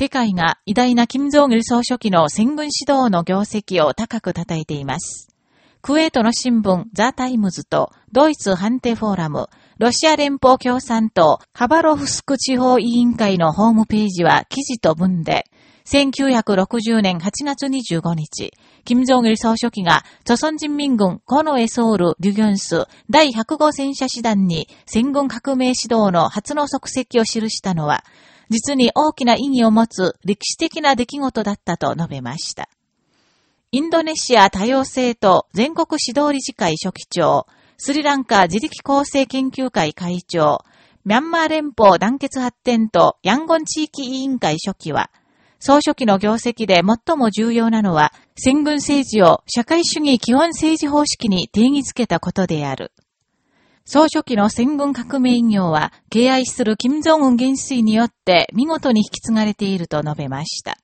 世界が偉大な金正日総書記の先軍指導の業績を高く称えています。クウェートの新聞ザ・タイムズとドイツ反帝フォーラム、ロシア連邦共産党ハバロフスク地方委員会のホームページは記事と文で、1960年8月25日、金正日総書記が、朝鮮人民軍近衛ソウル・リュギョンス第105戦車師団に先軍革命指導の初の足跡を記したのは、実に大きな意義を持つ歴史的な出来事だったと述べました。インドネシア多様性と全国指導理事会書記長、スリランカ自力構成研究会会長、ミャンマー連邦団結発展とヤンゴン地域委員会書記は、総書記の業績で最も重要なのは、戦軍政治を社会主義基本政治方式に定義づけたことである。総書記の戦軍革命業は、敬愛する金正恩元帥によって見事に引き継がれていると述べました。